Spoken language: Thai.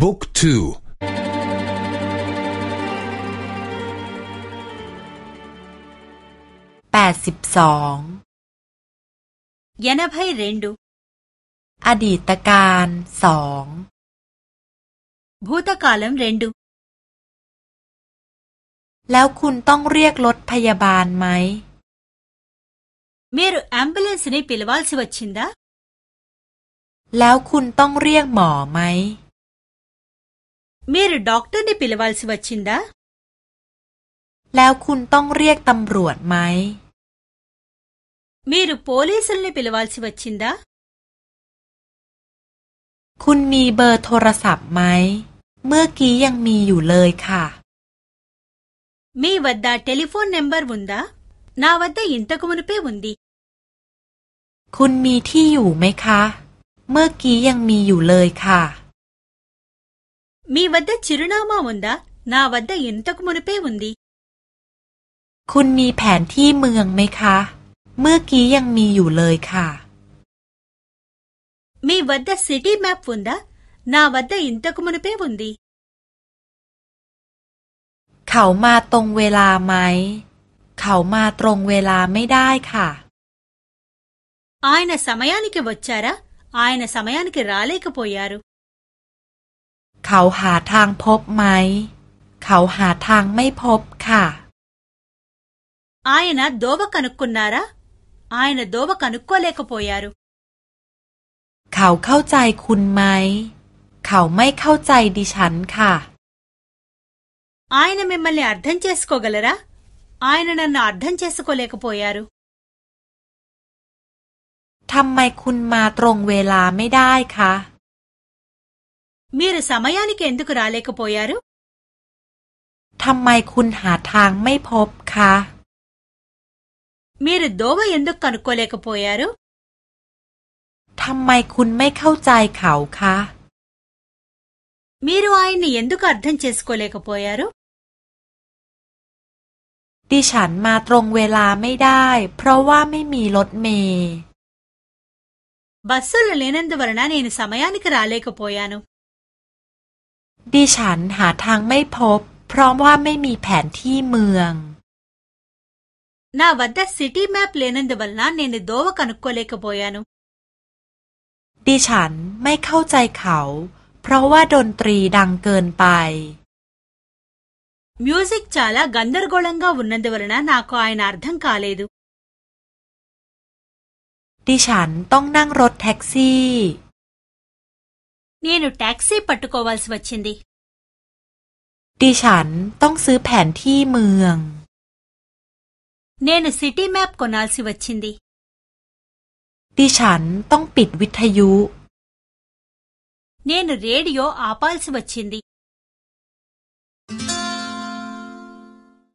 บุ๊กทูแปดสิบสองยานาเัยเรนดู อดีตการสองบูตกาลัมเรนดู แล้วคุณต้องเรียกรถพยาบาลไหมเมรุแอมบูเลนส์นี่ปิลวัลสวัชินดาแล้วคุณต้องเรียกหมอไหมมีรด็อกเตอร์นี่พิลวัลสิวชินดาแล้วคุณต้องเรียกตำรวจไหมมีรูโพลีสันี่พิลวัลสิวชินดาคุณมีเบอร์โทรศัพท์ไหมเมื่อกี้ยังมีอยู่เลยค่ะมีวัดดาโทรศัพท์เบอร์วุ่นดาน้าวัดดาอินเตอร์คอมเนเปวุ่นดีคุณมีที่อยู่ไหมคะ เมื่อกี้ยังมีอยู่เลยค่ะมีวั మీ వద్ద చ ి ర ు న ా మ น ఉందా నా వద్ద ఇంతకు మునుపే ันดีคุณมีแผนที่เมืองไหมคะ เมื่อกี้ยังมีอยู่เลยค่ะมีวัดดซิตี้แมพฟันดานาวัดดอินตะกุมุนเปบันดีเขามาตรงเวลาไหม เขามาตรงเวลาไม่ได้ค่ะอายนะสมัยาน้กวัชชาระอายนะสมัยานิกราเลกปอยารุขาหาทางพบไหม เขาหาทางไม่พบค่ะอายนะโดบกันุกุนนาระอายนะโดบกันุกุเลกโปยารุเขาเข้าใจคุณไหม เขาไม่เข้าใจดิฉันค่ะอายนะเมมัลเลอร์ดันเจสโกกัลระอายนะนันอดันเจสโกเลกโปยารุทำไมคุณมาตรงเวลาไม่ได้คะมีรสมัยานิเกนดุกราเลกปอยารุทำไมคุณหาทางไม่พบคะมีรดวยันดุกันกเลกปอยารุทำไมคุณไม่เข้าใจเขาคะมีรวายนี่ยันดุกอดทันเชสกเลกปอยารุดิฉันมาตรงเวลาไม่ได้ เพราะว่าไม่มีรถเมย์บัสสุลเลนันตดวันนั้นเองสมัยานิกราเลกปอยานุดิฉันหาทางไม่พบ เพราะว่าไม่มีแผนที่เมืองน้าวัดดัสซิตี้แมพเลนันเดวัลนาเนนเดโดวกันกุเลกบอยานุ ดิฉันไม่เข้าใจเขา เพราะว่าดนตรีดังเกินไปมิวสิกชาลากันดร์กอลังกาวุนนันเดวัลนานาคอไอนาร์ดังคาเลดู ดิฉันต้องนั่งรถแท็กซี่นี่หนูแท็กซี่ปัตตุโกวัลส์วัชินดีดิฉันต้อง ซื้อ แผนที่เมืองเนี่ยนูซิตี้แมปกนัลส์วัชินดีดิฉันต้อง ปิด วิทยุเนี่ยนูเรดิโออาปัลส์วัชินดี